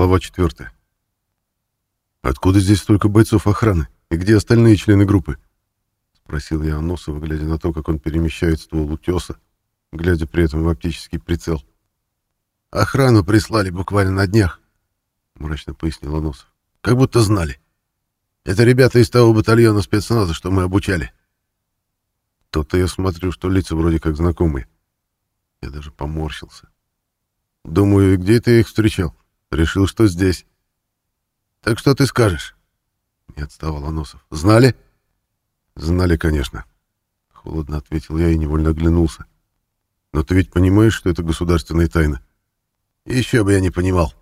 Глава 4. «Откуда здесь столько бойцов охраны? И где остальные члены группы?» — спросил я Аносова, глядя на то, как он перемещает ствол утеса, глядя при этом в оптический прицел. «Охрану прислали буквально на днях», — мрачно пояснил Аносов. «Как будто знали. Это ребята из того батальона спецназа, что мы обучали». То-то я смотрю, что лица вроде как знакомые. Я даже поморщился. Думаю, где ты их встречал? Решил, что здесь. Так что ты скажешь? Не отставал Аносов. Знали? Знали, конечно. Холодно ответил я и невольно оглянулся. Но ты ведь понимаешь, что это государственная тайна? Еще бы я не понимал.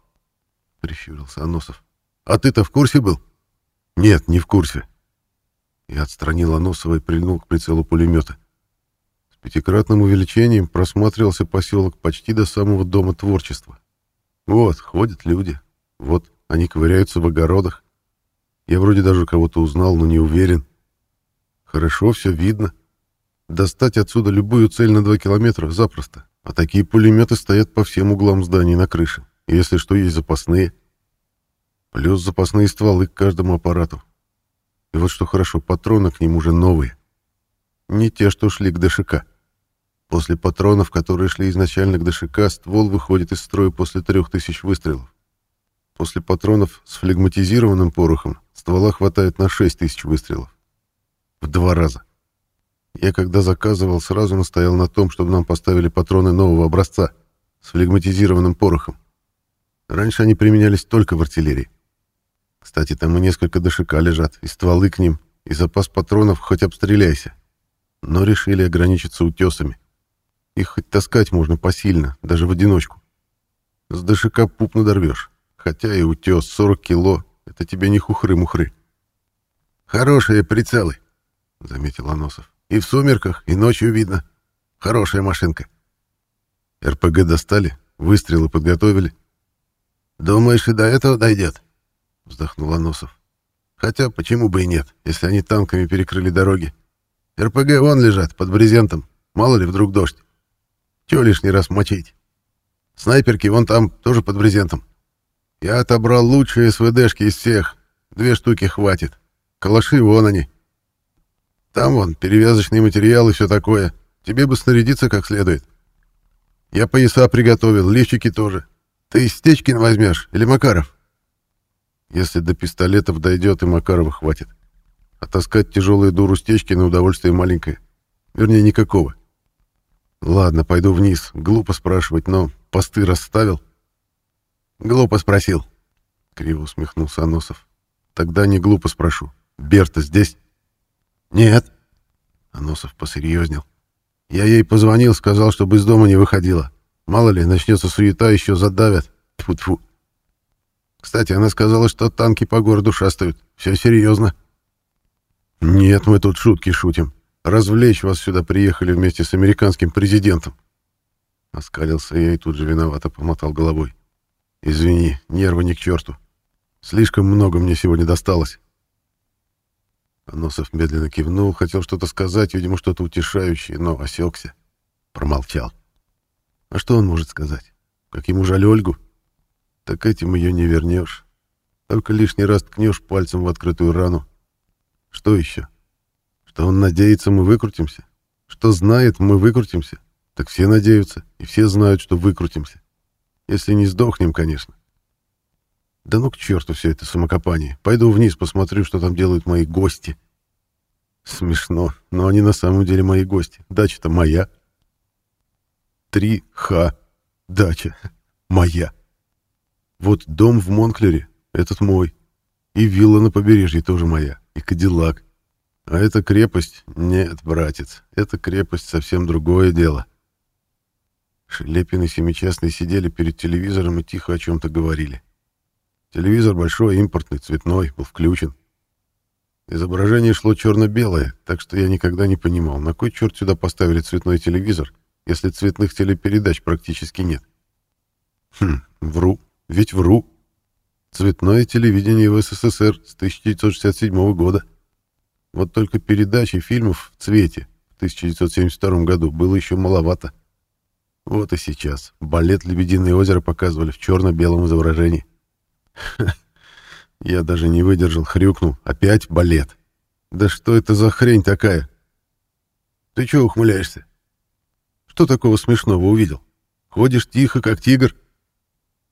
Прищурился Аносов. А ты-то в курсе был? Нет, не в курсе. Я отстранил Аносова и прильнул к прицелу пулемета. С пятикратным увеличением просматривался поселок почти до самого дома творчества. Вот, ходят люди. Вот, они ковыряются в огородах. Я вроде даже кого-то узнал, но не уверен. Хорошо, все видно. Достать отсюда любую цель на два километра запросто. А такие пулеметы стоят по всем углам зданий на крыше. Если что, есть запасные. Плюс запасные стволы к каждому аппарату. И вот что хорошо, патроны к ним уже новые. Не те, что шли к ДШК. После патронов, которые шли изначально к ДШК, ствол выходит из строя после трех тысяч выстрелов. После патронов с флегматизированным порохом ствола хватает на 6 тысяч выстрелов. В два раза. Я когда заказывал, сразу настоял на том, чтобы нам поставили патроны нового образца с флегматизированным порохом. Раньше они применялись только в артиллерии. Кстати, там и несколько ДШК лежат, и стволы к ним, и запас патронов хоть обстреляйся. Но решили ограничиться утесами. Их хоть таскать можно посильно, даже в одиночку. С ДШК пуп надорвешь. Хотя и утес 40 кило — это тебе не хухры-мухры. «Хорошие прицелы», — заметил Аносов. «И в сумерках, и ночью видно. Хорошая машинка». РПГ достали, выстрелы подготовили. «Думаешь, и до этого дойдет?» — вздохнул Аносов. «Хотя почему бы и нет, если они танками перекрыли дороги? РПГ вон лежат, под брезентом. Мало ли, вдруг дождь. Чего лишний раз мочить? Снайперки вон там, тоже под брезентом. Я отобрал лучшие СВДшки из всех. Две штуки хватит. Калаши вон они. Там вон перевязочный материал и все такое. Тебе бы снарядиться как следует. Я пояса приготовил, лифчики тоже. Ты Стечкин возьмешь или Макаров? Если до пистолетов дойдет, и Макарова хватит. А таскать тяжелые дуру Стечкина удовольствие маленькое. Вернее, никакого. Ладно, пойду вниз. Глупо спрашивать, но посты расставил. Глупо спросил. Криво усмехнулся Аносов. Тогда не глупо спрошу. Берта здесь? Нет. Аносов посерьезнел. Я ей позвонил, сказал, чтобы из дома не выходила. Мало ли, начнется суета, еще задавят. Тьфу-тьфу. Кстати, она сказала, что танки по городу шастают. Все серьезно. Нет, мы тут шутки шутим. Развлечь вас сюда приехали вместе с американским президентом. Оскалился я и тут же виновато помотал головой. Извини, нервы ни к черту. Слишком много мне сегодня досталось. Аносов медленно кивнул, хотел что-то сказать, видимо, что-то утешающее, но осекся. Промолчал. А что он может сказать? Как ему жаль Ольгу? Так этим ее не вернешь. Только лишний раз ткнешь пальцем в открытую рану. Что еще? Что он надеется, мы выкрутимся? Что знает, мы выкрутимся? Так все надеются, и все знают, что выкрутимся. Если не сдохнем, конечно. Да ну к черту все это самокопание. Пойду вниз, посмотрю, что там делают мои гости. Смешно, но они на самом деле мои гости. Дача-то моя. Три ха. Дача. Моя. Вот дом в Монклере, этот мой. И вилла на побережье тоже моя. И Кадиллак. А эта крепость... Нет, братец, эта крепость совсем другое дело. Шелепин и Семичастный сидели перед телевизором и тихо о чем-то говорили. Телевизор большой, импортный, цветной, был включен. Изображение шло черно-белое, так что я никогда не понимал, на кой черт сюда поставили цветной телевизор, если цветных телепередач практически нет. Хм, вру, ведь вру. Цветное телевидение в СССР с 1967 года. Вот только передачи фильмов в цвете в 1972 году было еще маловато. Вот и сейчас. Балет «Лебединое озеро» показывали в черно-белом изображении. Я даже не выдержал, хрюкнул. Опять балет. Да что это за хрень такая? Ты чего ухмыляешься? Что такого смешного увидел? Ходишь тихо, как тигр?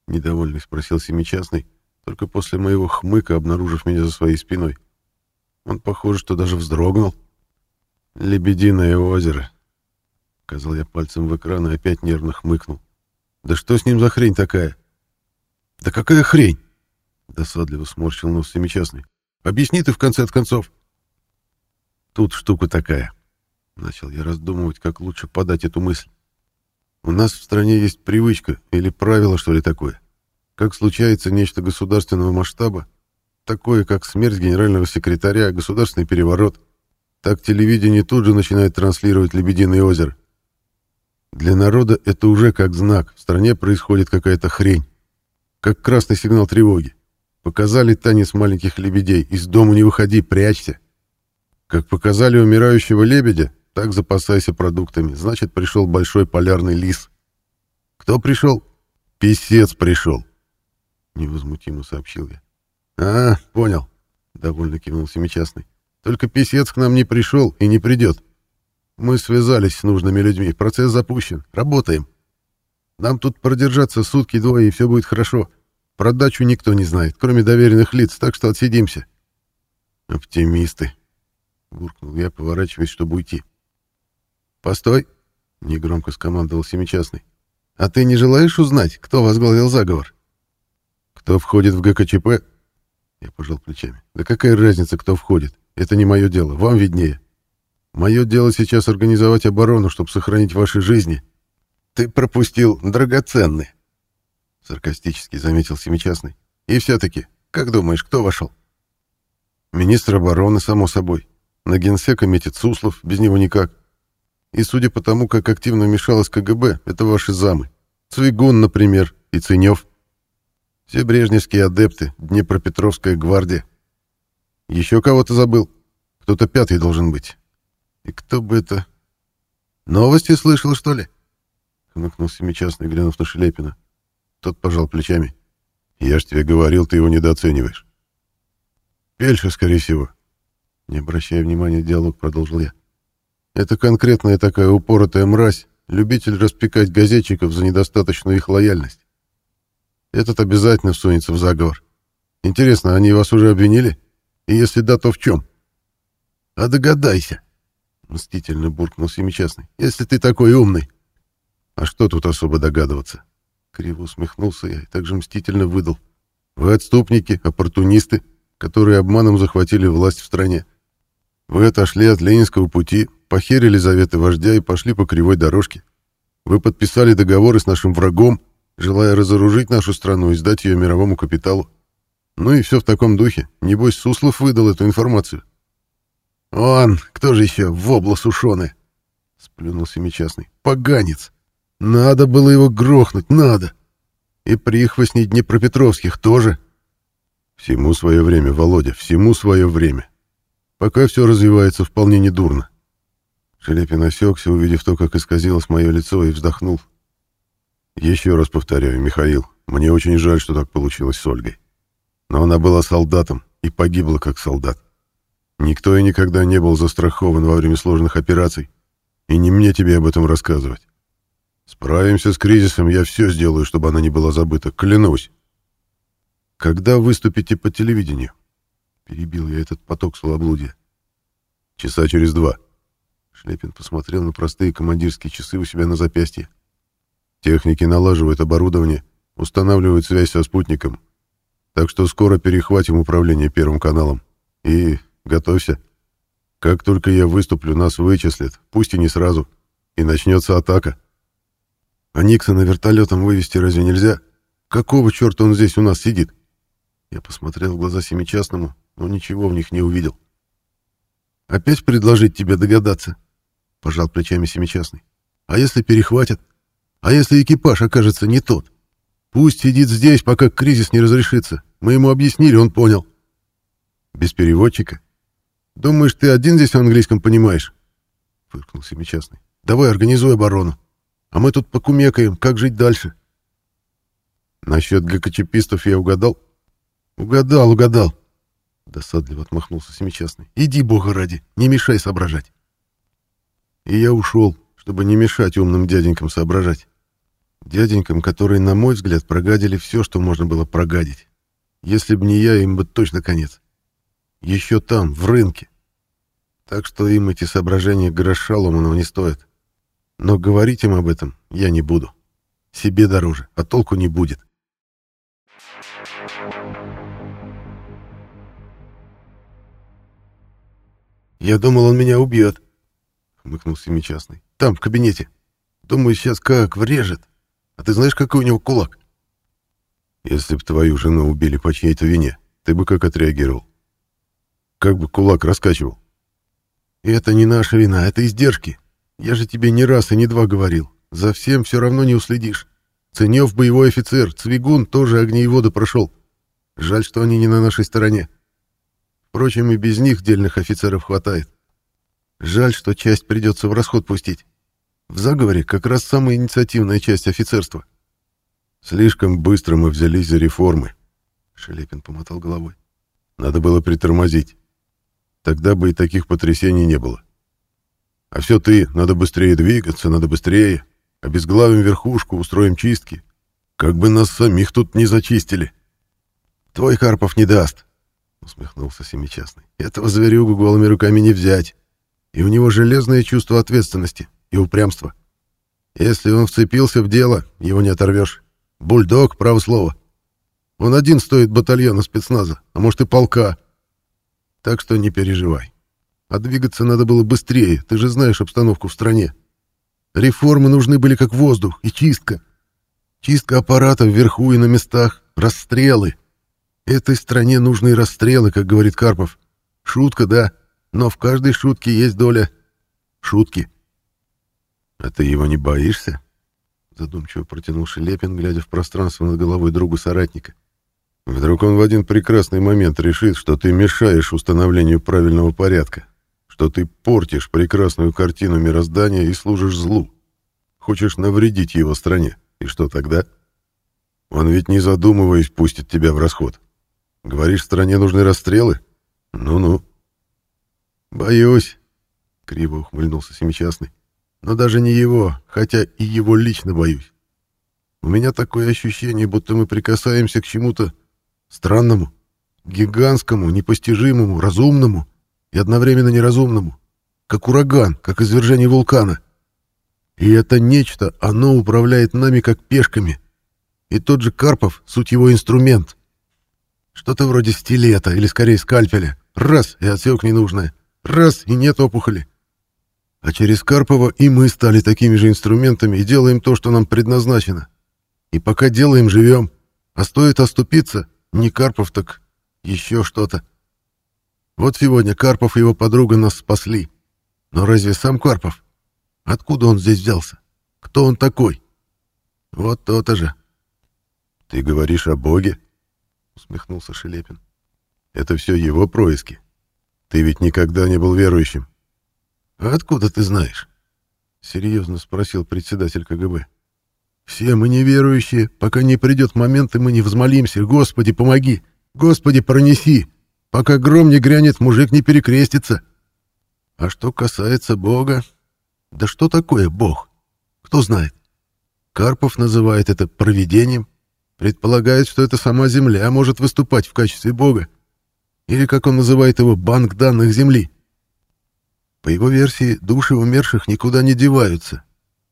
Недовольный спросил семичастный, только после моего хмыка, обнаружив меня за своей спиной. Он, похоже, что даже вздрогнул. «Лебединое озеро», — указал я пальцем в экран и опять нервно хмыкнул. «Да что с ним за хрень такая?» «Да какая хрень?» — досадливо сморщил нос семичастный. «Объясни ты в конце от концов». «Тут штука такая», — начал я раздумывать, как лучше подать эту мысль. «У нас в стране есть привычка или правило, что ли, такое. Как случается нечто государственного масштаба, такое, как смерть генерального секретаря, государственный переворот, так телевидение тут же начинает транслировать «Лебединое озеро». Для народа это уже как знак, в стране происходит какая-то хрень. Как красный сигнал тревоги. Показали танец маленьких лебедей. Из дома не выходи, прячься. Как показали умирающего лебедя, так запасайся продуктами. Значит, пришел большой полярный лис. Кто пришел? Песец пришел. Невозмутимо сообщил я. А, понял. Довольно кивнул семичастный. Только писец к нам не пришел и не придет. Мы связались с нужными людьми. Процесс запущен. Работаем. Нам тут продержаться сутки-двое, и все будет хорошо. Про дачу никто не знает, кроме доверенных лиц, так что отсидимся. Оптимисты. Буркнул я, поворачиваясь, чтобы уйти. Постой, негромко скомандовал Семичастный. А ты не желаешь узнать, кто возглавил заговор? Кто входит в ГКЧП? Я пожал плечами. Да какая разница, кто входит? Это не мое дело, вам виднее. Мое дело сейчас организовать оборону, чтобы сохранить ваши жизни. Ты пропустил драгоценный. Саркастически заметил Семичастный. И все-таки, как думаешь, кто вошел? Министр обороны, само собой. На генсека метит Суслов, без него никак. И судя по тому, как активно вмешалась КГБ, это ваши замы. Цвигун, например, и Ценев. Все брежневские адепты, Днепропетровская гвардия. Еще кого-то забыл. Кто-то пятый должен быть. И кто бы это... Новости слышал, что ли? Хмыкнул семичастный, глянув на Шелепина. Тот пожал плечами. Я ж тебе говорил, ты его недооцениваешь. Пельша, скорее всего. Не обращая внимания, диалог продолжил я. Это конкретная такая упоротая мразь, любитель распекать газетчиков за недостаточную их лояльность. Этот обязательно всунется в заговор. Интересно, они вас уже обвинили? И если да, то в чем? А догадайся, мстительно буркнул семичастный. Если ты такой умный. А что тут особо догадываться? Криво усмехнулся я и также мстительно выдал. Вы отступники, оппортунисты, которые обманом захватили власть в стране. Вы отошли от ленинского пути, похерили заветы вождя и пошли по кривой дорожке. Вы подписали договоры с нашим врагом, желая разоружить нашу страну и сдать ее мировому капиталу. Ну и все в таком духе. Небось, Суслов выдал эту информацию. «Он, кто же еще, вобла сушеная?» — сплюнул семичастный. «Поганец! Надо было его грохнуть, надо. И прихвостни Днепропетровских тоже. Всему свое время, Володя, всему свое время. Пока все развивается вполне недурно. Шелепин осекся, увидев то, как исказилось мое лицо, и вздохнул. Еще раз повторяю, Михаил, мне очень жаль, что так получилось с Ольгой. Но она была солдатом и погибла как солдат. Никто и никогда не был застрахован во время сложных операций. И не мне тебе об этом рассказывать. Справимся с кризисом, я все сделаю, чтобы она не была забыта, клянусь. Когда выступите по телевидению? Перебил я этот поток словоблудия. Часа через два. Шлепин посмотрел на простые командирские часы у себя на запястье. Техники налаживают оборудование, устанавливают связь со спутником. Так что скоро перехватим управление Первым каналом. И готовься. Как только я выступлю, нас вычислят, пусть и не сразу, и начнется атака. А Никсона вертолетом вывести разве нельзя? Какого черта он здесь у нас сидит? Я посмотрел в глаза семичастному, но ничего в них не увидел. Опять предложить тебе догадаться? Пожал плечами семичастный. А если перехватят? А если экипаж окажется не тот? Пусть сидит здесь, пока кризис не разрешится. Мы ему объяснили, он понял. Без переводчика? Думаешь, ты один здесь в английском понимаешь? Фыркнул семичастный. Давай организуй оборону. А мы тут покумекаем, как жить дальше. Насчет ГКЧПистов я угадал? Угадал, угадал. Досадливо отмахнулся Семичастный. Иди, бога ради, не мешай соображать. И я ушел, чтобы не мешать умным дяденькам соображать. Дяденькам, которые, на мой взгляд, прогадили все, что можно было прогадить. Если б не я, им бы точно конец. Еще там, в рынке. Так что им эти соображения гроша ломаного не стоят. Но говорить им об этом я не буду. Себе дороже, а толку не будет. «Я думал, он меня убьет», — хмыкнул Семичастный. «Там, в кабинете. Думаю, сейчас как врежет. А ты знаешь, какой у него кулак?» «Если б твою жену убили по чьей-то вине, ты бы как отреагировал? Как бы кулак раскачивал?» «Это не наша вина, это издержки. Я же тебе не раз и не два говорил. За всем все равно не уследишь. Ценев боевой офицер, Цвигун тоже воды прошел. Жаль, что они не на нашей стороне. Впрочем, и без них дельных офицеров хватает. Жаль, что часть придется в расход пустить. В заговоре как раз самая инициативная часть офицерства. Слишком быстро мы взялись за реформы. Шелепин помотал головой. Надо было притормозить. Тогда бы и таких потрясений не было. А все ты, надо быстрее двигаться, надо быстрее. Обезглавим верхушку, устроим чистки. Как бы нас самих тут не зачистили. Твой Карпов не даст усмехнулся Семичастный. Этого зверюгу голыми руками не взять. И у него железное чувство ответственности и упрямства. Если он вцепился в дело, его не оторвешь. Бульдог, право слово. Он один стоит батальона спецназа, а может и полка. Так что не переживай. А двигаться надо было быстрее, ты же знаешь обстановку в стране. Реформы нужны были как воздух и чистка. Чистка аппарата вверху и на местах, расстрелы — Этой стране нужны расстрелы, как говорит Карпов. Шутка, да, но в каждой шутке есть доля шутки. А ты его не боишься? Задумчиво протянул Шелепин, глядя в пространство над головой другу соратника. Вдруг он в один прекрасный момент решит, что ты мешаешь установлению правильного порядка, что ты портишь прекрасную картину мироздания и служишь злу. Хочешь навредить его стране. И что тогда? Он ведь не задумываясь пустит тебя в расход. Говоришь, стране нужны расстрелы? Ну-ну. Боюсь, криво ухмыльнулся Семичастный. Но даже не его, хотя и его лично боюсь. У меня такое ощущение, будто мы прикасаемся к чему-то странному, гигантскому, непостижимому, разумному и одновременно неразумному, как ураган, как извержение вулкана. И это нечто, оно управляет нами как пешками. И тот же Карпов — суть его инструмент. Что-то вроде стилета или скорее скальпеля. Раз — и отсек ненужное. Раз — и нет опухоли. А через Карпова и мы стали такими же инструментами и делаем то, что нам предназначено. И пока делаем, живем. А стоит оступиться, не Карпов, так еще что-то. Вот сегодня Карпов и его подруга нас спасли. Но разве сам Карпов? Откуда он здесь взялся? Кто он такой? Вот то-то же. Ты говоришь о Боге? усмехнулся Шелепин. Это все его происки. Ты ведь никогда не был верующим. А откуда ты знаешь? серьезно спросил председатель КГБ. Все мы неверующие, пока не придет момент, и мы не взмолимся: "Господи, помоги! Господи, пронеси! Пока гром не грянет, мужик не перекрестится". А что касается Бога, да что такое Бог? Кто знает? Карпов называет это провидением, Предполагает, что это сама Земля может выступать в качестве Бога. Или, как он называет его, банк данных Земли. По его версии, души умерших никуда не деваются.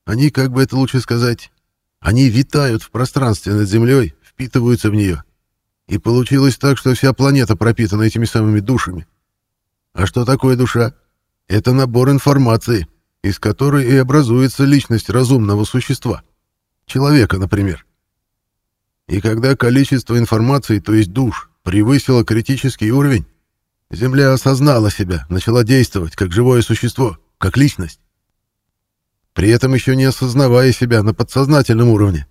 Они, как бы это лучше сказать, они витают в пространстве над Землей, впитываются в нее. И получилось так, что вся планета пропитана этими самыми душами. А что такое душа? Это набор информации, из которой и образуется личность разумного существа. Человека, например. И когда количество информации, то есть душ, превысило критический уровень, Земля осознала себя, начала действовать как живое существо, как личность. При этом еще не осознавая себя на подсознательном уровне.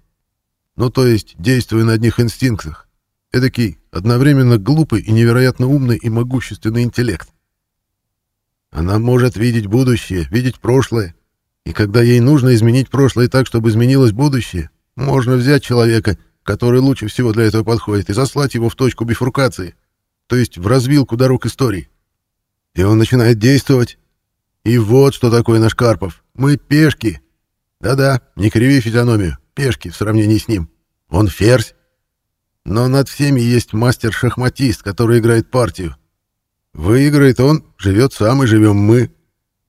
Ну, то есть, действуя на одних инстинктах. Эдакий одновременно глупый и невероятно умный и могущественный интеллект. Она может видеть будущее, видеть прошлое. И когда ей нужно изменить прошлое так, чтобы изменилось будущее, можно взять человека который лучше всего для этого подходит, и заслать его в точку бифуркации, то есть в развилку дорог истории. И он начинает действовать. И вот что такое наш Карпов. Мы пешки. Да-да, не криви физиономию. Пешки в сравнении с ним. Он ферзь. Но над всеми есть мастер-шахматист, который играет партию. Выиграет он, живет сам и живем мы.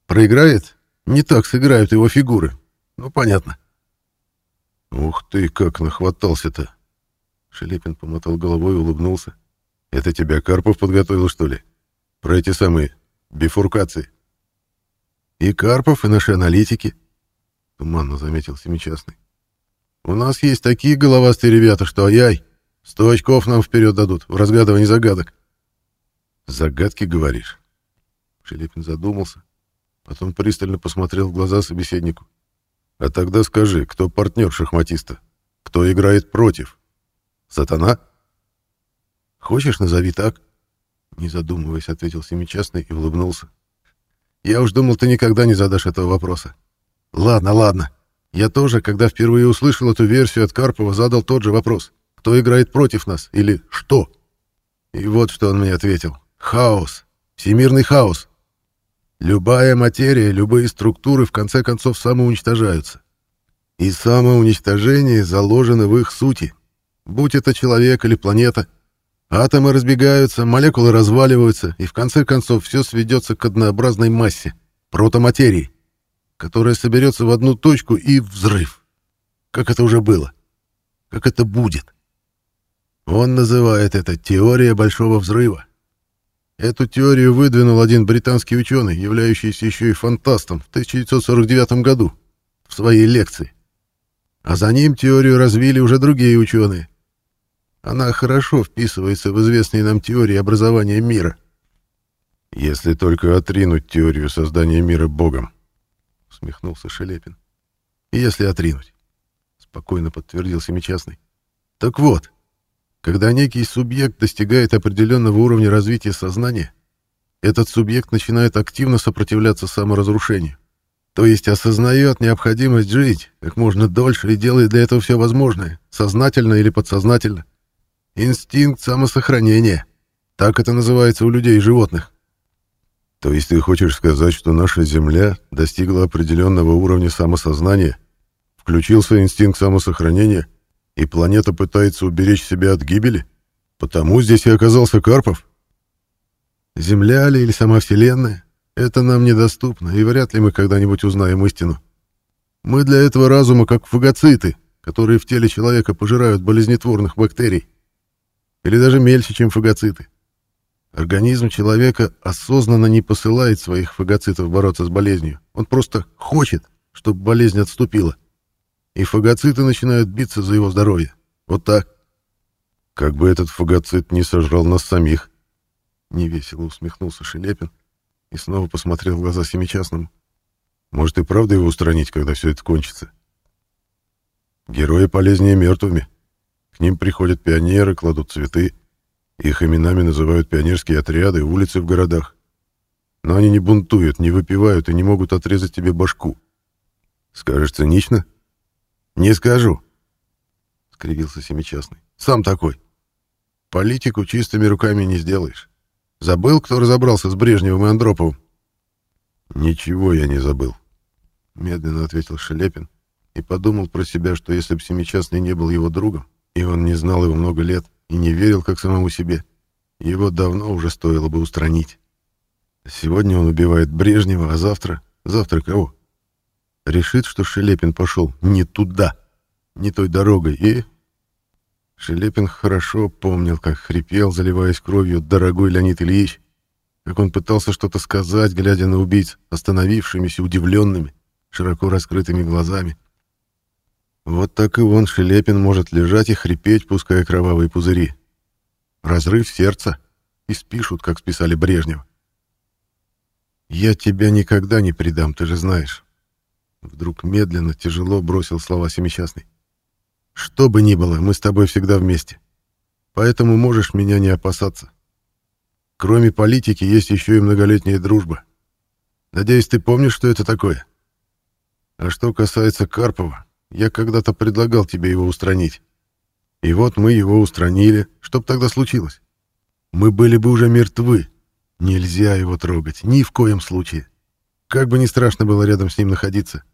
Проиграет, не так сыграют его фигуры. Ну, понятно. Ух ты, как нахватался-то. Шелепин помотал головой и улыбнулся. Это тебя Карпов подготовил, что ли? Про эти самые бифуркации. И Карпов, и наши аналитики, туманно заметил Семичастный. У нас есть такие головастые ребята, что ай-яй, сто очков нам вперед дадут в разгадывании загадок. Загадки, говоришь? Шелепин задумался, потом пристально посмотрел в глаза собеседнику. А тогда скажи, кто партнер шахматиста? Кто играет против? Сатана? Хочешь, назови так? Не задумываясь, ответил Семичастный и улыбнулся. Я уж думал, ты никогда не задашь этого вопроса. Ладно, ладно. Я тоже, когда впервые услышал эту версию от Карпова, задал тот же вопрос. Кто играет против нас? Или что? И вот что он мне ответил. Хаос. Всемирный хаос. Любая материя, любые структуры в конце концов самоуничтожаются. И самоуничтожение заложено в их сути. Будь это человек или планета. Атомы разбегаются, молекулы разваливаются, и в конце концов все сведется к однообразной массе, протоматерии, которая соберется в одну точку и взрыв. Как это уже было. Как это будет. Он называет это теория Большого Взрыва. Эту теорию выдвинул один британский ученый, являющийся еще и фантастом, в 1949 году, в своей лекции. А за ним теорию развили уже другие ученые. Она хорошо вписывается в известные нам теории образования мира. «Если только отринуть теорию создания мира Богом», — усмехнулся Шелепин. «Если отринуть», — спокойно подтвердил Семичастный. «Так вот, когда некий субъект достигает определенного уровня развития сознания, этот субъект начинает активно сопротивляться саморазрушению. То есть осознает необходимость жить как можно дольше и делает для этого все возможное, сознательно или подсознательно. Инстинкт самосохранения. Так это называется у людей и животных. То есть ты хочешь сказать, что наша Земля достигла определенного уровня самосознания, включился инстинкт самосохранения, и планета пытается уберечь себя от гибели? Потому здесь и оказался Карпов? Земля ли или сама Вселенная? Это нам недоступно, и вряд ли мы когда-нибудь узнаем истину. Мы для этого разума как фагоциты, которые в теле человека пожирают болезнетворных бактерий. Или даже мельче, чем фагоциты. Организм человека осознанно не посылает своих фагоцитов бороться с болезнью. Он просто хочет, чтобы болезнь отступила и фагоциты начинают биться за его здоровье. Вот так. Как бы этот фагоцит не сожрал нас самих. Невесело усмехнулся Шелепин и снова посмотрел в глаза Семичастному. Может и правда его устранить, когда все это кончится? Герои полезнее мертвыми. К ним приходят пионеры, кладут цветы. Их именами называют пионерские отряды, улицы в городах. Но они не бунтуют, не выпивают и не могут отрезать тебе башку. Скажешь цинично? «Не скажу», — скривился Семичастный. «Сам такой. Политику чистыми руками не сделаешь. Забыл, кто разобрался с Брежневым и Андроповым?» «Ничего я не забыл», — медленно ответил Шелепин и подумал про себя, что если бы Семичастный не был его другом, и он не знал его много лет и не верил как самому себе, его давно уже стоило бы устранить. Сегодня он убивает Брежнева, а завтра... Завтра кого? Решит, что Шелепин пошел не туда, не той дорогой, и... Шелепин хорошо помнил, как хрипел, заливаясь кровью, дорогой Леонид Ильич, как он пытался что-то сказать, глядя на убийц, остановившимися, удивленными, широко раскрытыми глазами. Вот так и он, Шелепин, может лежать и хрипеть, пуская кровавые пузыри. Разрыв сердца. И спишут, как списали Брежнева. «Я тебя никогда не предам, ты же знаешь. Вдруг медленно, тяжело бросил слова Семичастный. «Что бы ни было, мы с тобой всегда вместе. Поэтому можешь меня не опасаться. Кроме политики есть еще и многолетняя дружба. Надеюсь, ты помнишь, что это такое? А что касается Карпова, я когда-то предлагал тебе его устранить. И вот мы его устранили. Что бы тогда случилось? Мы были бы уже мертвы. Нельзя его трогать, ни в коем случае. Как бы ни страшно было рядом с ним находиться.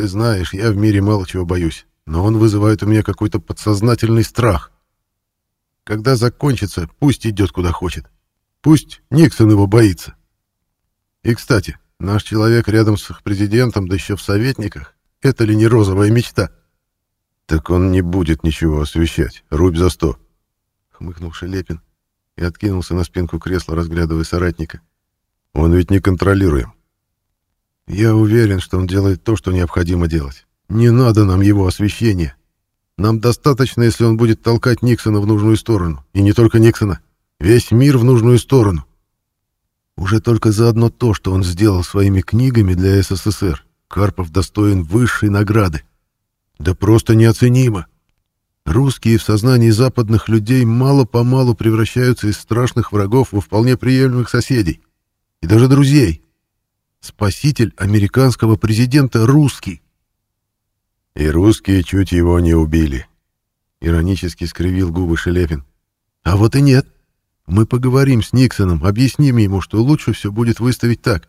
Ты знаешь, я в мире мало чего боюсь, но он вызывает у меня какой-то подсознательный страх. Когда закончится, пусть идет куда хочет. Пусть Никсон его боится. И, кстати, наш человек рядом с их президентом, да еще в советниках, это ли не розовая мечта? Так он не будет ничего освещать. Рубь за сто. Хмыкнул Шелепин и откинулся на спинку кресла, разглядывая соратника. Он ведь не контролируем. Я уверен, что он делает то, что необходимо делать. Не надо нам его освещения. Нам достаточно, если он будет толкать Никсона в нужную сторону. И не только Никсона. Весь мир в нужную сторону. Уже только за одно то, что он сделал своими книгами для СССР, Карпов достоин высшей награды. Да просто неоценимо. Русские в сознании западных людей мало-помалу превращаются из страшных врагов во вполне приемлемых соседей. И даже друзей. Спаситель американского президента русский. И русские чуть его не убили. Иронически скривил губы Шелепин. А вот и нет. Мы поговорим с Никсоном, объясним ему, что лучше все будет выставить так.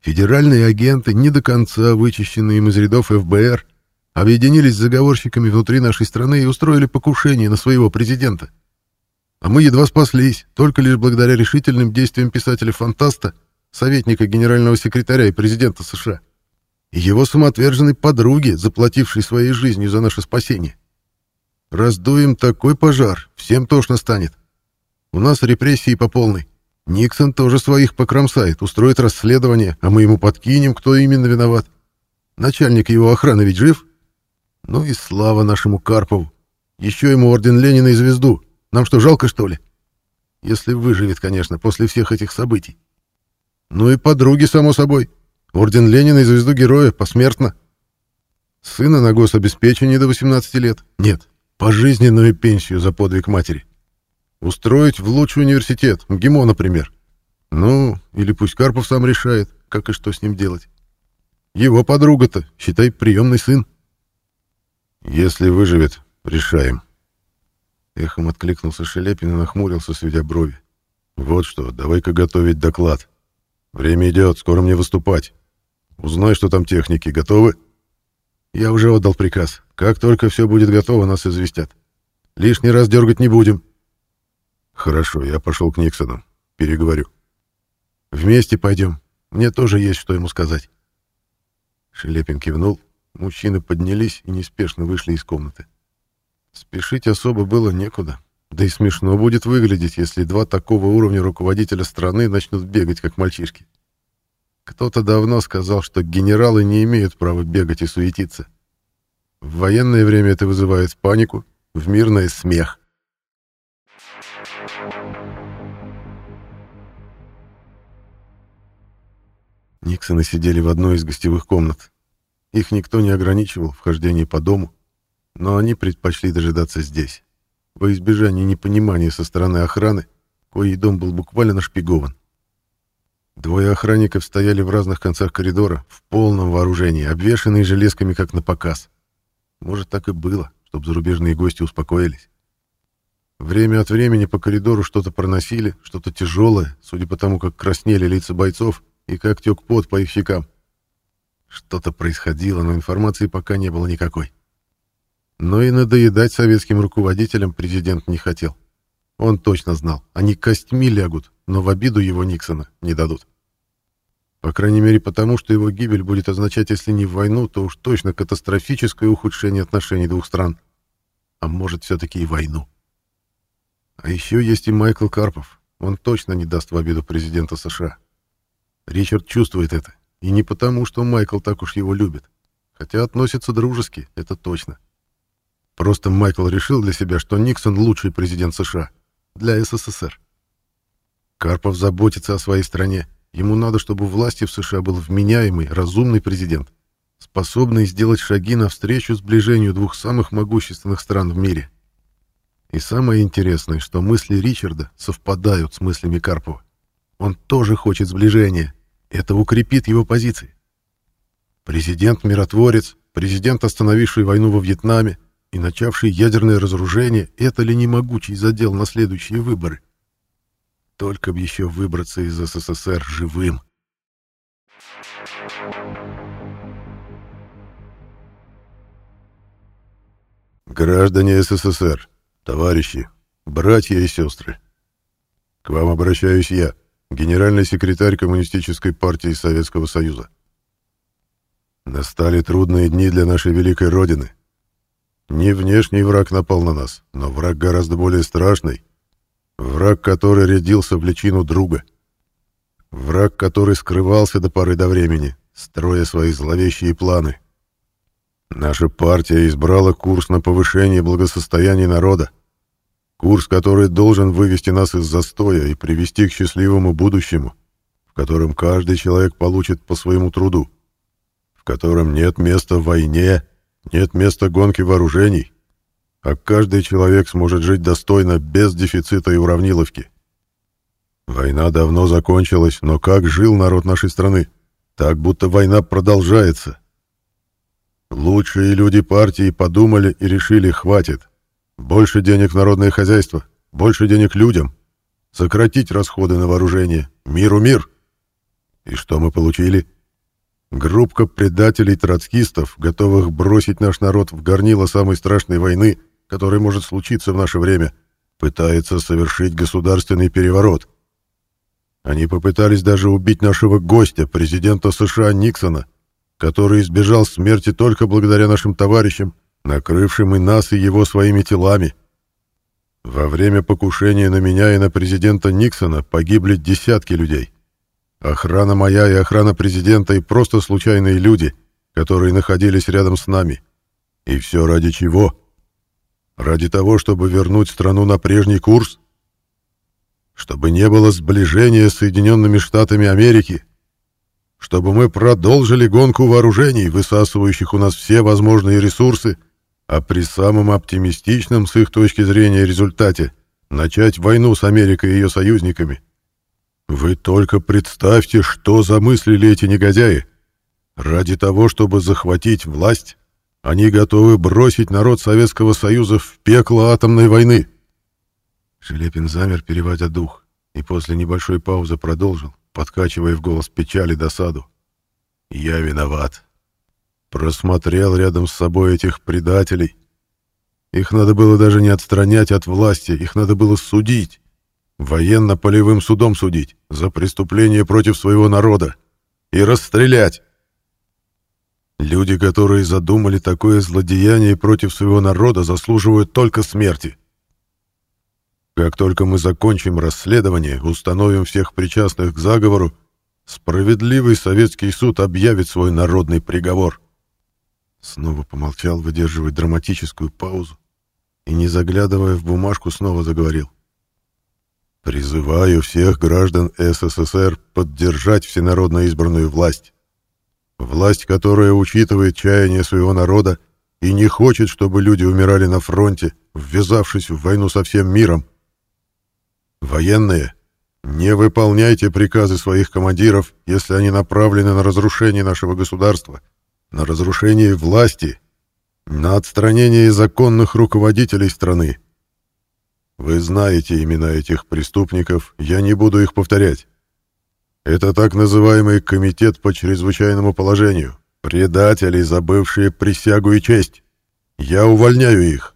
Федеральные агенты, не до конца вычищенные им из рядов ФБР, объединились с заговорщиками внутри нашей страны и устроили покушение на своего президента. А мы едва спаслись, только лишь благодаря решительным действиям писателя-фантаста, советника генерального секретаря и президента США, и его самоотверженной подруги, заплатившей своей жизнью за наше спасение. Раздуем такой пожар, всем тошно станет. У нас репрессии по полной. Никсон тоже своих покромсает, устроит расследование, а мы ему подкинем, кто именно виноват. Начальник его охраны ведь жив? Ну и слава нашему Карпову. Еще ему орден Ленина и звезду. Нам что, жалко, что ли? Если выживет, конечно, после всех этих событий. Ну и подруги, само собой. Орден Ленина и звезду Героя посмертно. Сына на гособеспечении до 18 лет. Нет, пожизненную пенсию за подвиг матери. Устроить в лучший университет, МГИМО, например. Ну, или пусть Карпов сам решает, как и что с ним делать. Его подруга-то, считай, приемный сын. «Если выживет, решаем». Эхом откликнулся Шелепин и нахмурился, сведя брови. «Вот что, давай-ка готовить доклад. Время идет, скоро мне выступать. Узнай, что там техники. Готовы?» «Я уже отдал приказ. Как только все будет готово, нас известят. Лишний раз дергать не будем». «Хорошо, я пошел к Никсону. Переговорю». «Вместе пойдем. Мне тоже есть что ему сказать». Шелепин кивнул, Мужчины поднялись и неспешно вышли из комнаты. Спешить особо было некуда. Да и смешно будет выглядеть, если два такого уровня руководителя страны начнут бегать, как мальчишки. Кто-то давно сказал, что генералы не имеют права бегать и суетиться. В военное время это вызывает панику, в мирное — смех. Никсоны сидели в одной из гостевых комнат. Их никто не ограничивал в хождении по дому, но они предпочли дожидаться здесь, во избежание непонимания со стороны охраны, коей дом был буквально нашпигован. Двое охранников стояли в разных концах коридора, в полном вооружении, обвешанные железками как на показ. Может, так и было, чтобы зарубежные гости успокоились. Время от времени по коридору что-то проносили, что-то тяжелое, судя по тому, как краснели лица бойцов и как тек пот по их щекам. Что-то происходило, но информации пока не было никакой. Но и надоедать советским руководителям президент не хотел. Он точно знал, они костьми лягут, но в обиду его Никсона не дадут. По крайней мере потому, что его гибель будет означать, если не войну, то уж точно катастрофическое ухудшение отношений двух стран. А может, все-таки и войну. А еще есть и Майкл Карпов. Он точно не даст в обиду президента США. Ричард чувствует это и не потому, что Майкл так уж его любит. Хотя относится дружески, это точно. Просто Майкл решил для себя, что Никсон лучший президент США. Для СССР. Карпов заботится о своей стране. Ему надо, чтобы власти в США был вменяемый, разумный президент, способный сделать шаги навстречу сближению двух самых могущественных стран в мире. И самое интересное, что мысли Ричарда совпадают с мыслями Карпова. Он тоже хочет сближения, это укрепит его позиции. Президент-миротворец, президент, остановивший войну во Вьетнаме, и начавший ядерное разоружение, это ли не могучий задел на следующие выборы? Только б еще выбраться из СССР живым. Граждане СССР, товарищи, братья и сестры, к вам обращаюсь я, генеральный секретарь Коммунистической партии Советского Союза. Настали трудные дни для нашей великой Родины. Не внешний враг напал на нас, но враг гораздо более страшный. Враг, который рядился в личину друга. Враг, который скрывался до поры до времени, строя свои зловещие планы. Наша партия избрала курс на повышение благосостояния народа. Курс, который должен вывести нас из застоя и привести к счастливому будущему, в котором каждый человек получит по своему труду котором нет места войне, нет места гонки вооружений, а каждый человек сможет жить достойно, без дефицита и уравниловки. Война давно закончилась, но как жил народ нашей страны? Так, будто война продолжается. Лучшие люди партии подумали и решили, хватит. Больше денег в народное хозяйство, больше денег людям. Сократить расходы на вооружение. Миру мир. И что мы получили? Группка предателей-троцкистов, готовых бросить наш народ в горнило самой страшной войны, которая может случиться в наше время, пытается совершить государственный переворот. Они попытались даже убить нашего гостя, президента США Никсона, который избежал смерти только благодаря нашим товарищам, накрывшим и нас, и его своими телами. Во время покушения на меня и на президента Никсона погибли десятки людей. Охрана моя и охрана президента и просто случайные люди, которые находились рядом с нами. И все ради чего? Ради того, чтобы вернуть страну на прежний курс? Чтобы не было сближения с Соединенными Штатами Америки? Чтобы мы продолжили гонку вооружений, высасывающих у нас все возможные ресурсы, а при самом оптимистичном с их точки зрения результате начать войну с Америкой и ее союзниками? Вы только представьте, что замыслили эти негодяи. Ради того, чтобы захватить власть, они готовы бросить народ Советского Союза в пекло атомной войны. Шелепин замер, переводя дух, и после небольшой паузы продолжил, подкачивая в голос печаль и досаду. «Я виноват. Просмотрел рядом с собой этих предателей. Их надо было даже не отстранять от власти, их надо было судить. Военно-полевым судом судить за преступление против своего народа и расстрелять. Люди, которые задумали такое злодеяние против своего народа, заслуживают только смерти. Как только мы закончим расследование, установим всех причастных к заговору, справедливый советский суд объявит свой народный приговор. Снова помолчал, выдерживая драматическую паузу, и, не заглядывая в бумажку, снова заговорил. Призываю всех граждан СССР поддержать всенародно избранную власть. Власть, которая учитывает чаяния своего народа и не хочет, чтобы люди умирали на фронте, ввязавшись в войну со всем миром. Военные, не выполняйте приказы своих командиров, если они направлены на разрушение нашего государства, на разрушение власти, на отстранение законных руководителей страны, вы знаете имена этих преступников, я не буду их повторять. Это так называемый комитет по чрезвычайному положению, предатели, забывшие присягу и честь. Я увольняю их.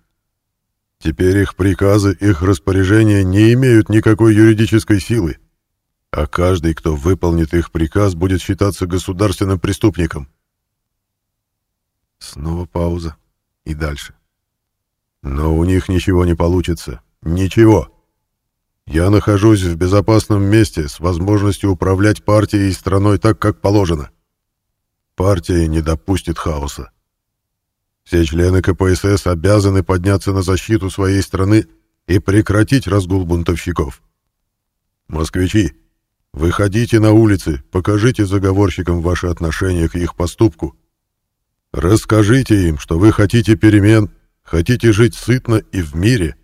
Теперь их приказы, их распоряжения не имеют никакой юридической силы, а каждый, кто выполнит их приказ, будет считаться государственным преступником. Снова пауза и дальше. Но у них ничего не получится. Ничего. Я нахожусь в безопасном месте с возможностью управлять партией и страной так, как положено. Партия не допустит хаоса. Все члены КПСС обязаны подняться на защиту своей страны и прекратить разгул бунтовщиков. Москвичи, выходите на улицы, покажите заговорщикам ваше отношение к их поступку. Расскажите им, что вы хотите перемен, хотите жить сытно и в мире,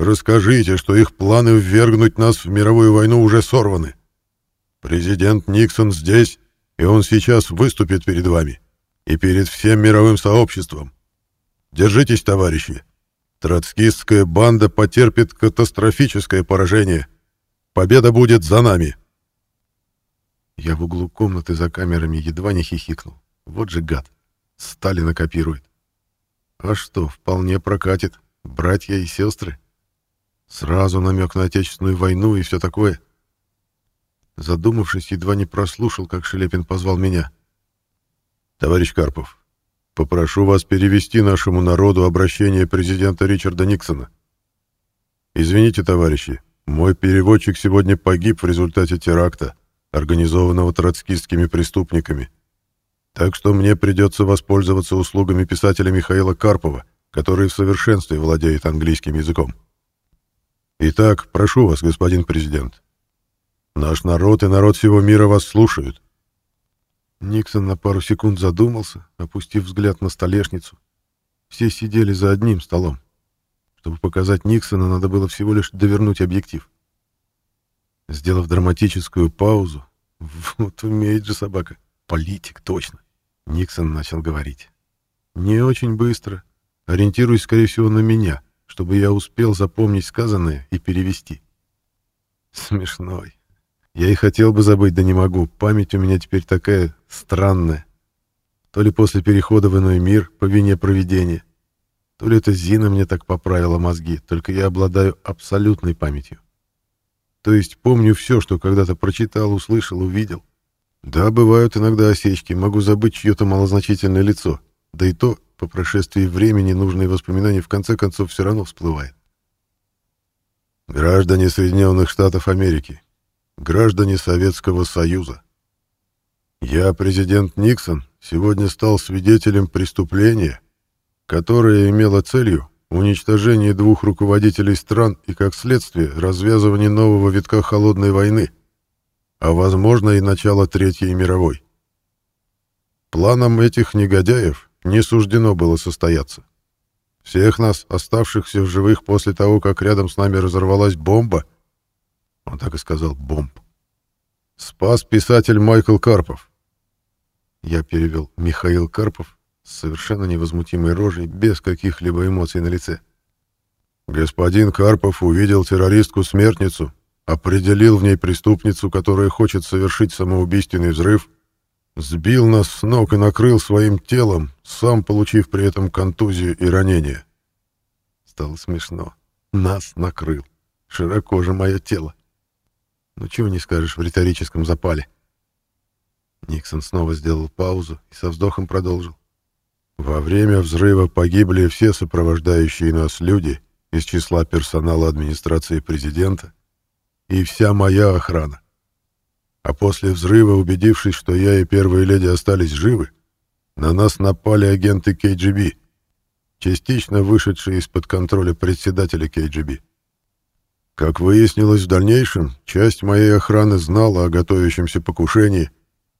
Расскажите, что их планы ввергнуть нас в мировую войну уже сорваны. Президент Никсон здесь, и он сейчас выступит перед вами и перед всем мировым сообществом. Держитесь, товарищи. Троцкистская банда потерпит катастрофическое поражение. Победа будет за нами. Я в углу комнаты за камерами едва не хихикнул. Вот же гад. Сталина копирует. А что, вполне прокатит. Братья и сестры. Сразу намек на Отечественную войну и все такое. Задумавшись, едва не прослушал, как Шелепин позвал меня. «Товарищ Карпов, попрошу вас перевести нашему народу обращение президента Ричарда Никсона. Извините, товарищи, мой переводчик сегодня погиб в результате теракта, организованного троцкистскими преступниками. Так что мне придется воспользоваться услугами писателя Михаила Карпова, который в совершенстве владеет английским языком. Итак, прошу вас, господин президент. Наш народ и народ всего мира вас слушают. Никсон на пару секунд задумался, опустив взгляд на столешницу. Все сидели за одним столом. Чтобы показать Никсона, надо было всего лишь довернуть объектив. Сделав драматическую паузу, вот умеет же собака, политик, точно, Никсон начал говорить. Не очень быстро, ориентируясь, скорее всего, на меня, чтобы я успел запомнить сказанное и перевести. Смешной. Я и хотел бы забыть, да не могу. Память у меня теперь такая странная. То ли после перехода в иной мир по вине проведения, то ли это Зина мне так поправила мозги, только я обладаю абсолютной памятью. То есть помню все, что когда-то прочитал, услышал, увидел. Да, бывают иногда осечки, могу забыть чье-то малозначительное лицо, да и то по прошествии времени нужные воспоминания в конце концов все равно всплывают. Граждане Соединенных Штатов Америки, граждане Советского Союза. Я, президент Никсон, сегодня стал свидетелем преступления, которое имело целью уничтожение двух руководителей стран и, как следствие, развязывание нового витка холодной войны, а, возможно, и начало Третьей мировой. Планом этих негодяев не суждено было состояться. Всех нас, оставшихся в живых после того, как рядом с нами разорвалась бомба, он так и сказал «бомб», спас писатель Майкл Карпов. Я перевел «Михаил Карпов» с совершенно невозмутимой рожей, без каких-либо эмоций на лице. Господин Карпов увидел террористку-смертницу, определил в ней преступницу, которая хочет совершить самоубийственный взрыв — Сбил нас с ног и накрыл своим телом, сам получив при этом контузию и ранение. Стало смешно. Нас накрыл. Широко же мое тело. Ну чего не скажешь в риторическом запале. Никсон снова сделал паузу и со вздохом продолжил. Во время взрыва погибли все сопровождающие нас люди из числа персонала администрации президента и вся моя охрана. А после взрыва, убедившись, что я и первые леди остались живы, на нас напали агенты КГБ, частично вышедшие из-под контроля председателя КГБ. Как выяснилось в дальнейшем, часть моей охраны знала о готовящемся покушении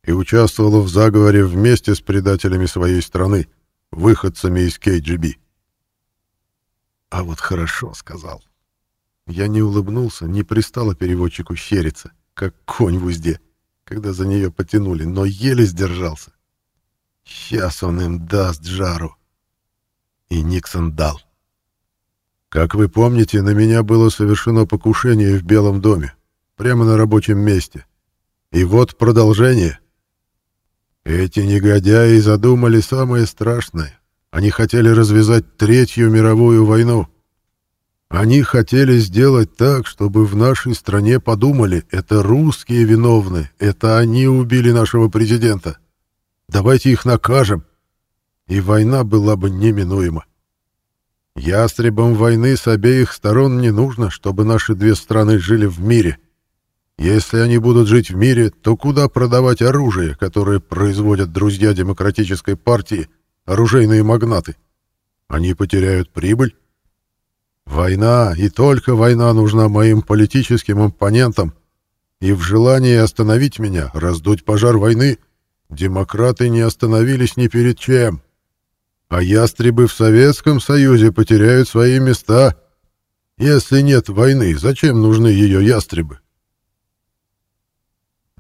и участвовала в заговоре вместе с предателями своей страны, выходцами из КГБ. «А вот хорошо», — сказал. Я не улыбнулся, не пристало переводчику щериться как конь в узде, когда за нее потянули, но еле сдержался. Сейчас он им даст жару. И Никсон дал. Как вы помните, на меня было совершено покушение в Белом доме, прямо на рабочем месте. И вот продолжение. Эти негодяи задумали самое страшное. Они хотели развязать Третью мировую войну. Они хотели сделать так, чтобы в нашей стране подумали, это русские виновны, это они убили нашего президента. Давайте их накажем. И война была бы неминуема. Ястребам войны с обеих сторон не нужно, чтобы наши две страны жили в мире. Если они будут жить в мире, то куда продавать оружие, которое производят друзья демократической партии, оружейные магнаты? Они потеряют прибыль, Война, и только война нужна моим политическим оппонентам. И в желании остановить меня, раздуть пожар войны, демократы не остановились ни перед чем. А ястребы в Советском Союзе потеряют свои места. Если нет войны, зачем нужны ее ястребы?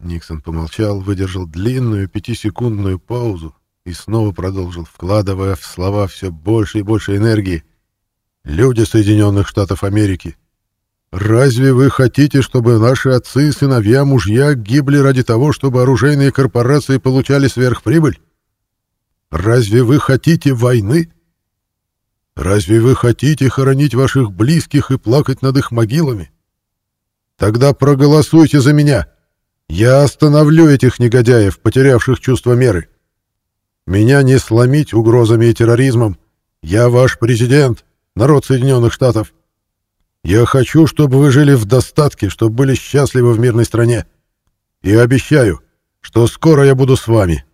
Никсон помолчал, выдержал длинную пятисекундную паузу и снова продолжил, вкладывая в слова все больше и больше энергии. «Люди Соединенных Штатов Америки, разве вы хотите, чтобы наши отцы, сыновья, мужья гибли ради того, чтобы оружейные корпорации получали сверхприбыль? Разве вы хотите войны? Разве вы хотите хоронить ваших близких и плакать над их могилами? Тогда проголосуйте за меня. Я остановлю этих негодяев, потерявших чувство меры. Меня не сломить угрозами и терроризмом. Я ваш президент, народ Соединенных Штатов. Я хочу, чтобы вы жили в достатке, чтобы были счастливы в мирной стране. И обещаю, что скоро я буду с вами.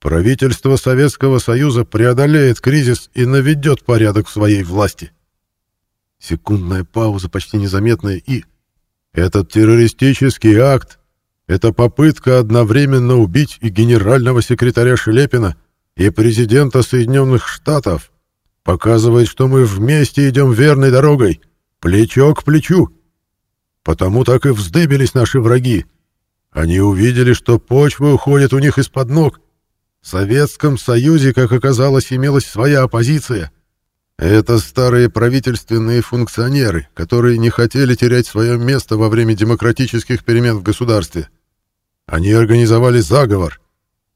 Правительство Советского Союза преодолеет кризис и наведет порядок в своей власти. Секундная пауза, почти незаметная, и... Этот террористический акт — это попытка одновременно убить и генерального секретаря Шлепина, и президента Соединенных Штатов, показывает, что мы вместе идем верной дорогой, плечо к плечу. Потому так и вздыбились наши враги. Они увидели, что почва уходит у них из-под ног. В Советском Союзе, как оказалось, имелась своя оппозиция. Это старые правительственные функционеры, которые не хотели терять свое место во время демократических перемен в государстве. Они организовали заговор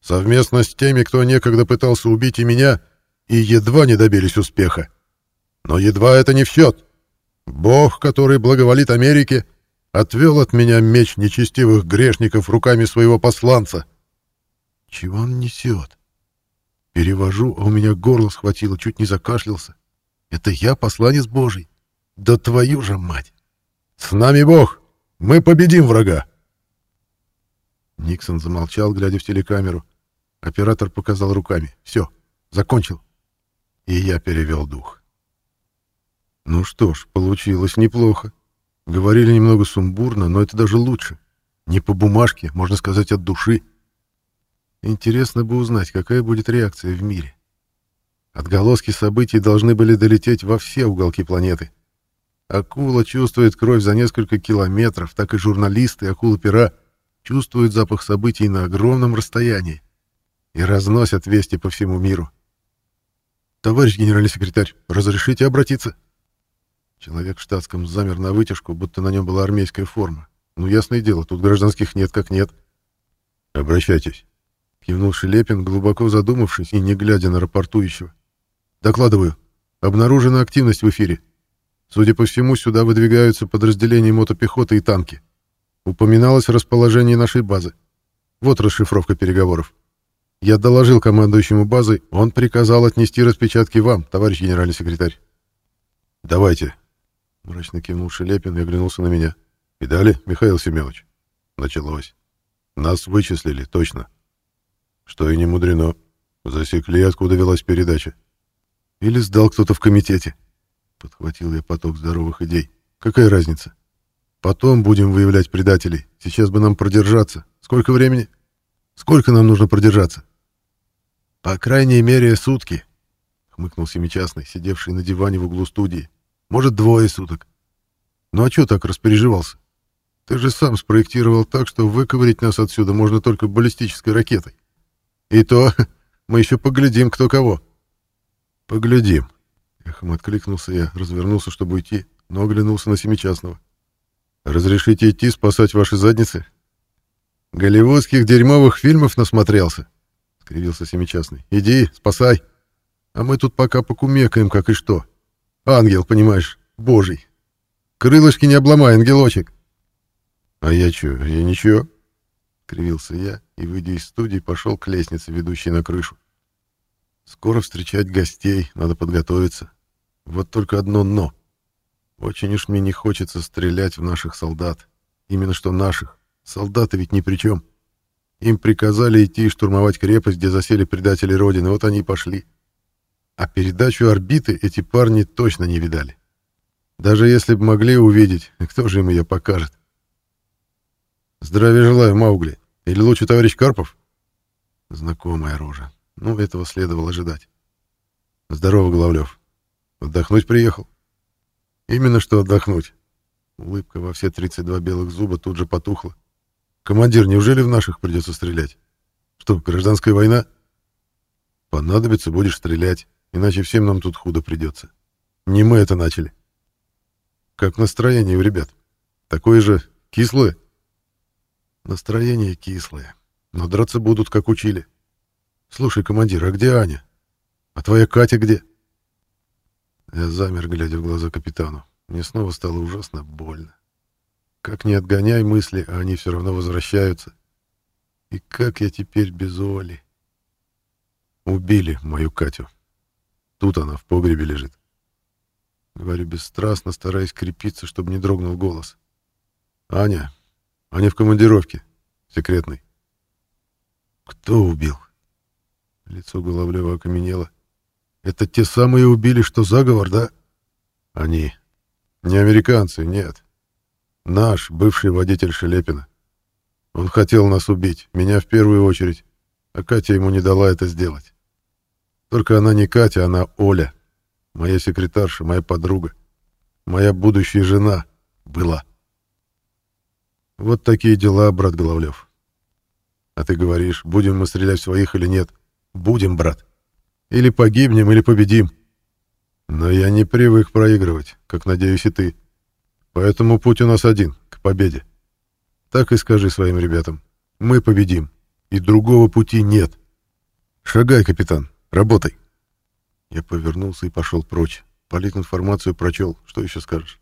совместно с теми, кто некогда пытался убить и меня, и едва не добились успеха. Но едва это не в счет. Бог, который благоволит Америке, отвел от меня меч нечестивых грешников руками своего посланца. Чего он несет? Перевожу, а у меня горло схватило, чуть не закашлялся. Это я посланец Божий? Да твою же мать! С нами Бог! Мы победим врага!» Никсон замолчал, глядя в телекамеру. Оператор показал руками. «Все, закончил». И я перевел дух. Ну что ж, получилось неплохо. Говорили немного сумбурно, но это даже лучше. Не по бумажке, можно сказать, от души. Интересно бы узнать, какая будет реакция в мире. Отголоски событий должны были долететь во все уголки планеты. Акула чувствует кровь за несколько километров, так и журналисты акулы-пера чувствуют запах событий на огромном расстоянии и разносят вести по всему миру. «Товарищ генеральный секретарь, разрешите обратиться?» Человек в штатском замер на вытяжку, будто на нем была армейская форма. «Ну, ясное дело, тут гражданских нет как нет». «Обращайтесь», — кивнул Шелепин, глубоко задумавшись и не глядя на рапортующего. Докладываю. Обнаружена активность в эфире. Судя по всему, сюда выдвигаются подразделения мотопехоты и танки. Упоминалось расположение нашей базы. Вот расшифровка переговоров. Я доложил командующему базы, он приказал отнести распечатки вам, товарищ генеральный секретарь. Давайте. Мрачно кивнул Шелепин и оглянулся на меня. Видали, Михаил Семенович? Началось. Нас вычислили, точно. Что и не мудрено. Засекли, откуда велась передача. Или сдал кто-то в комитете. Подхватил я поток здоровых идей. Какая разница? Потом будем выявлять предателей. Сейчас бы нам продержаться. Сколько времени? Сколько нам нужно продержаться? По крайней мере, сутки, хмыкнул семичастный, сидевший на диване в углу студии. Может, двое суток. Ну а что так распереживался? Ты же сам спроектировал так, что выковырить нас отсюда можно только баллистической ракетой. И то мы еще поглядим, кто кого. «Поглядим». Эхом откликнулся я, развернулся, чтобы уйти, но оглянулся на Семичастного. «Разрешите идти спасать ваши задницы?» «Голливудских дерьмовых фильмов насмотрелся», — скривился Семичастный. «Иди, спасай. А мы тут пока покумекаем, как и что. Ангел, понимаешь, божий. Крылышки не обломай, ангелочек». «А я чё, я ничего?» — кривился я и, выйдя из студии, пошел к лестнице, ведущей на крышу. Скоро встречать гостей, надо подготовиться. Вот только одно «но». Очень уж мне не хочется стрелять в наших солдат. Именно что наших. Солдаты ведь ни при чем. Им приказали идти и штурмовать крепость, где засели предатели Родины. Вот они и пошли. А передачу орбиты эти парни точно не видали. Даже если бы могли увидеть, кто же им ее покажет? Здравия желаю, Маугли. Или лучше товарищ Карпов? Знакомая рожа. Ну, этого следовало ожидать. Здорово, Головлев. Отдохнуть приехал? Именно что отдохнуть. Улыбка во все 32 белых зуба тут же потухла. Командир, неужели в наших придется стрелять? Что, гражданская война? Понадобится, будешь стрелять, иначе всем нам тут худо придется. Не мы это начали. Как настроение у ребят? Такое же кислое? Настроение кислое. Но драться будут, как учили. Слушай, командир, а где Аня? А твоя Катя где? Я замер, глядя в глаза капитану. Мне снова стало ужасно больно. Как не отгоняй мысли, а они все равно возвращаются. И как я теперь без Оли? Убили мою Катю. Тут она в погребе лежит. Говорю бесстрастно, стараясь крепиться, чтобы не дрогнул голос. Аня. Аня в командировке. Секретной. Кто убил? Лицо Головлева окаменело. Это те самые убили, что заговор, да? Они. Не американцы, нет. Наш, бывший водитель Шелепина. Он хотел нас убить, меня в первую очередь, а Катя ему не дала это сделать. Только она не Катя, она Оля, моя секретарша, моя подруга, моя будущая жена была. Вот такие дела, брат Головлев. А ты говоришь, будем мы стрелять в своих или нет? Будем, брат. Или погибнем, или победим. Но я не привык проигрывать, как, надеюсь, и ты. Поэтому путь у нас один — к победе. Так и скажи своим ребятам. Мы победим. И другого пути нет. Шагай, капитан. Работай. Я повернулся и пошел прочь. Полит информацию прочел. Что еще скажешь?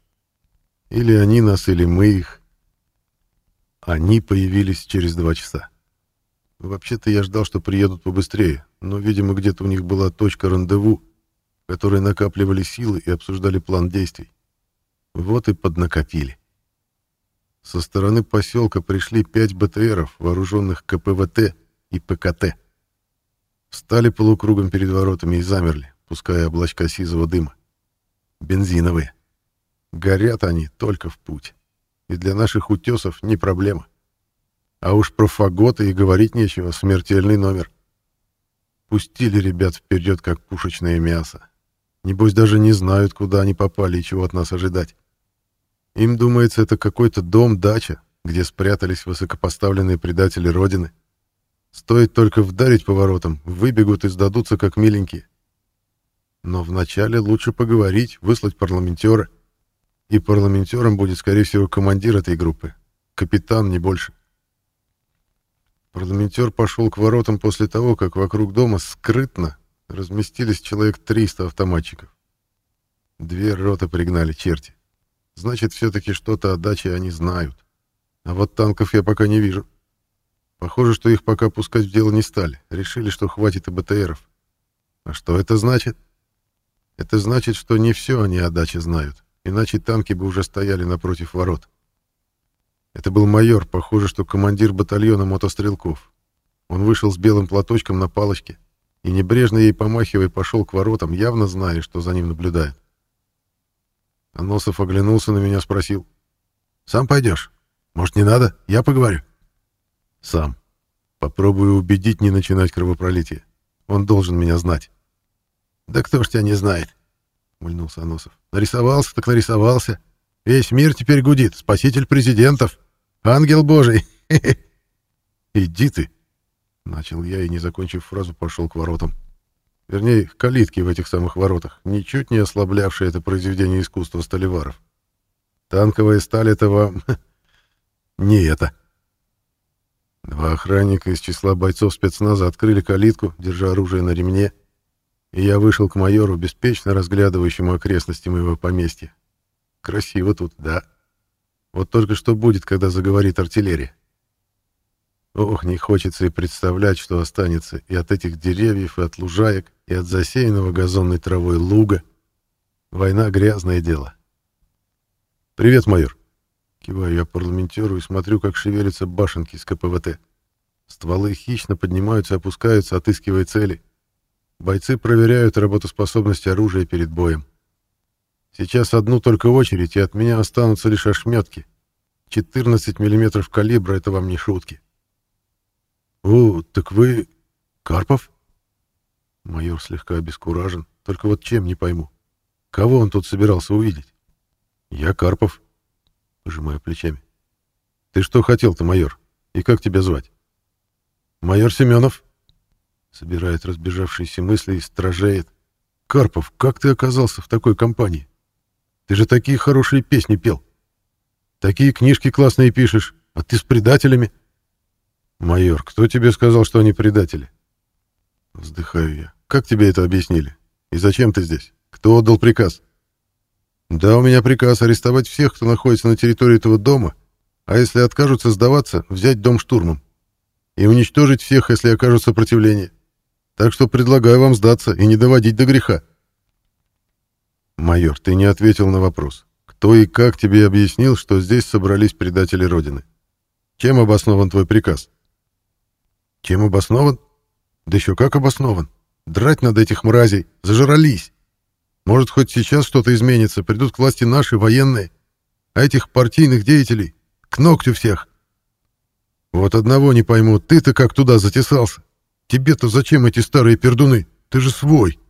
Или они нас, или мы их. Они появились через два часа. Вообще-то я ждал, что приедут побыстрее, но, видимо, где-то у них была точка рандеву, в которой накапливали силы и обсуждали план действий. Вот и поднакопили. Со стороны поселка пришли пять БТРов, вооруженных КПВТ и ПКТ. Встали полукругом перед воротами и замерли, пуская облачка сизого дыма. Бензиновые. Горят они только в путь. И для наших утесов не проблема. А уж про фаготы и говорить нечего, смертельный номер. Пустили ребят вперед, как пушечное мясо. Небось, даже не знают, куда они попали и чего от нас ожидать. Им думается, это какой-то дом, дача, где спрятались высокопоставленные предатели Родины. Стоит только вдарить поворотом, выбегут и сдадутся, как миленькие. Но вначале лучше поговорить, выслать парламентера. И парламентером будет, скорее всего, командир этой группы. Капитан, не больше. Парламентер пошел к воротам после того, как вокруг дома скрытно разместились человек 300 автоматчиков. Две роты пригнали черти. Значит, все-таки что-то о даче они знают. А вот танков я пока не вижу. Похоже, что их пока пускать в дело не стали. Решили, что хватит и БТРов. А что это значит? Это значит, что не все они о даче знают. Иначе танки бы уже стояли напротив ворот. Это был майор, похоже, что командир батальона мотострелков. Он вышел с белым платочком на палочке и, небрежно ей помахивая, пошел к воротам, явно зная, что за ним наблюдает. Аносов оглянулся на меня, спросил. «Сам пойдешь? Может, не надо? Я поговорю». «Сам. Попробую убедить не начинать кровопролитие. Он должен меня знать». «Да кто ж тебя не знает?» — мульнулся Аносов. «Нарисовался, так нарисовался. Весь мир теперь гудит. Спаситель президентов. Ангел Божий. Иди ты!» Начал я и, не закончив фразу, пошел к воротам. Вернее, к калитке в этих самых воротах, ничуть не ослаблявшее это произведение искусства столеваров. Танковая сталь — это вам... не это. Два охранника из числа бойцов спецназа открыли калитку, держа оружие на ремне, и я вышел к майору, беспечно разглядывающему окрестности моего поместья. Красиво тут, да. Вот только что будет, когда заговорит артиллерия. Ох, не хочется и представлять, что останется и от этих деревьев, и от лужаек, и от засеянного газонной травой луга. Война — грязное дело. «Привет, майор!» Киваю я парламентеру и смотрю, как шевелятся башенки с КПВТ. Стволы хищно поднимаются опускаются, отыскивая цели. Бойцы проверяют работоспособность оружия перед боем. Сейчас одну только очередь, и от меня останутся лишь ошметки. 14 миллиметров калибра — это вам не шутки. «О, так вы... Карпов?» Майор слегка обескуражен, только вот чем не пойму. Кого он тут собирался увидеть? «Я Карпов», — пожимаю плечами. «Ты что хотел-то, майор? И как тебя звать?» «Майор Семенов». Собирает разбежавшиеся мысли и стражает. Карпов, как ты оказался в такой компании? Ты же такие хорошие песни пел. Такие книжки классные пишешь, а ты с предателями. Майор, кто тебе сказал, что они предатели? Вздыхаю я. Как тебе это объяснили? И зачем ты здесь? Кто отдал приказ? Да, у меня приказ арестовать всех, кто находится на территории этого дома, а если откажутся сдаваться, взять дом штурмом. И уничтожить всех, если окажут сопротивление. Так что предлагаю вам сдаться и не доводить до греха. Майор, ты не ответил на вопрос. Кто и как тебе объяснил, что здесь собрались предатели Родины? Чем обоснован твой приказ? Чем обоснован? Да еще как обоснован. Драть надо этих мразей. Зажрались. Может, хоть сейчас что-то изменится, придут к власти наши военные, а этих партийных деятелей к ногтю всех. Вот одного не пойму, ты-то как туда затесался? Тебе-то зачем эти старые пердуны? Ты же свой.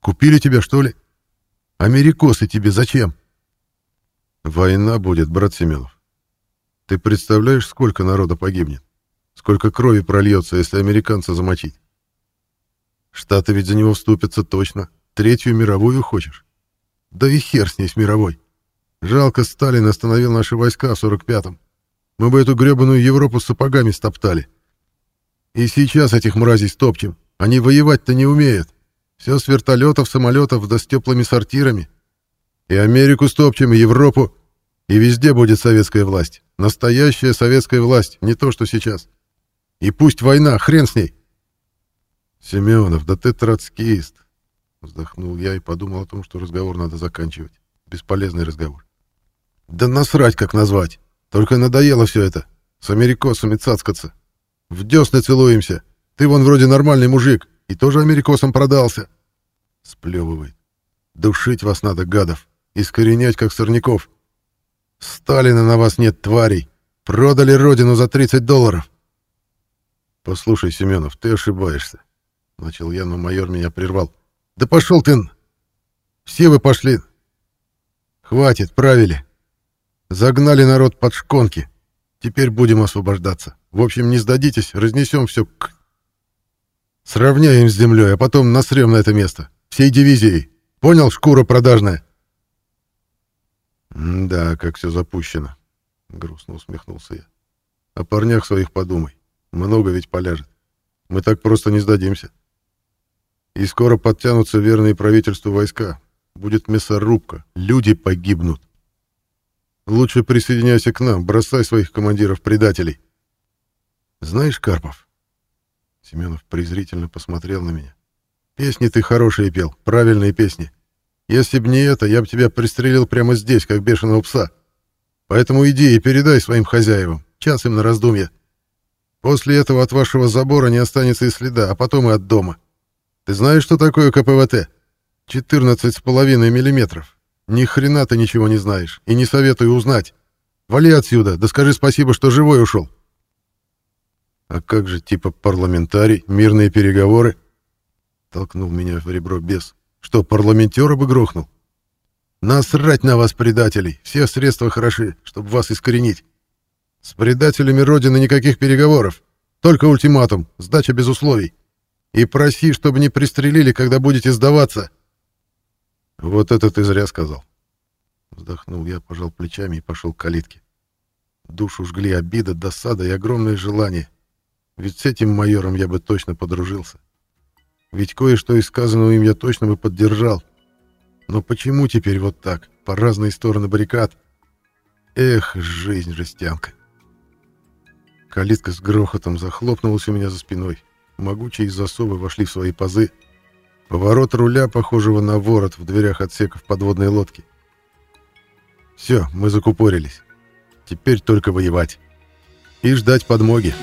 Купили тебя, что ли? Америкосы тебе зачем? Война будет, брат Семенов. Ты представляешь, сколько народа погибнет? Сколько крови прольется, если американца замочить? Штаты ведь за него вступятся точно. Третью мировую хочешь? Да и хер с ней, с мировой. Жалко, Сталин остановил наши войска в 45-м. Мы бы эту гребаную Европу сапогами стоптали. И сейчас этих мразей стопчем. Они воевать-то не умеют. Все с вертолетов, самолетов, да с теплыми сортирами. И Америку стопчем, и Европу. И везде будет советская власть. Настоящая советская власть, не то, что сейчас. И пусть война, хрен с ней. Семенов, да ты троцкист. Вздохнул я и подумал о том, что разговор надо заканчивать. Бесполезный разговор. Да насрать, как назвать. Только надоело все это. С америкосами цацкаться. В десны целуемся. Ты вон вроде нормальный мужик. И тоже америкосом продался. Сплевывает. Душить вас надо, гадов. Искоренять, как сорняков. Сталина на вас нет, тварей. Продали родину за 30 долларов. Послушай, Семенов, ты ошибаешься. Начал я, но майор меня прервал. Да пошел ты... Все вы пошли. Хватит, правили. Загнали народ под шконки. Теперь будем освобождаться. В общем, не сдадитесь, разнесем все к... Сравняем с землей, а потом насрем на это место. Всей дивизией. Понял, шкура продажная? да, как все запущено. Грустно усмехнулся я. О парнях своих подумай. Много ведь поляжет. Мы так просто не сдадимся. И скоро подтянутся верные правительству войска. Будет мясорубка. Люди погибнут. Лучше присоединяйся к нам, бросай своих командиров-предателей. Знаешь, Карпов, Семенов презрительно посмотрел на меня. Песни ты хорошие пел, правильные песни. Если б не это, я бы тебя пристрелил прямо здесь, как бешеного пса. Поэтому иди и передай своим хозяевам. Час им на раздумье. После этого от вашего забора не останется и следа, а потом и от дома. Ты знаешь, что такое КПВТ? 14,5 миллиметров. Ни хрена ты ничего не знаешь, и не советую узнать. Вали отсюда, да скажи спасибо, что живой ушел. А как же типа парламентарий, мирные переговоры? Толкнул меня в ребро бес. Что, парламентера бы грохнул? Насрать на вас, предателей! Все средства хороши, чтобы вас искоренить. С предателями Родины никаких переговоров. Только ультиматум, сдача без условий. И проси, чтобы не пристрелили, когда будете сдаваться. Вот это ты зря сказал. Вздохнул я, пожал плечами и пошел к калитке. Душу жгли обида, досада и огромное желание. Ведь с этим майором я бы точно подружился. Ведь кое-что из сказанного им я точно бы поддержал. Но почему теперь вот так, по разные стороны баррикад? Эх, жизнь жестянка. Калитка с грохотом захлопнулась у меня за спиной. Могучие засовы вошли в свои пазы. Поворот руля, похожего на ворот в дверях отсеков подводной лодки. Все, мы закупорились. Теперь только воевать. И ждать подмоги.